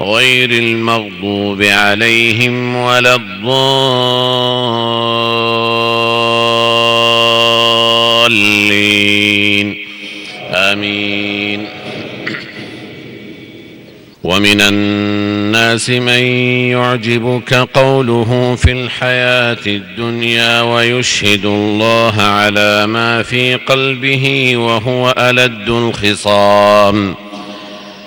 غير المغضوب عليهم ولا الضالين. آمين. ومن الناس من يعجبك قوله في الحياة الدنيا ويشهد الله على ما في قلبه وهو ألد الخصام.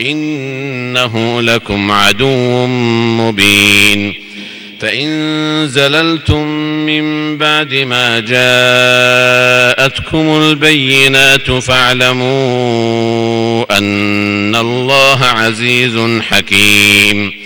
إنه لكم عدو مبين فإن زللتم من بعد ما جاءتكم البينات فاعلموا أن الله عزيز حكيم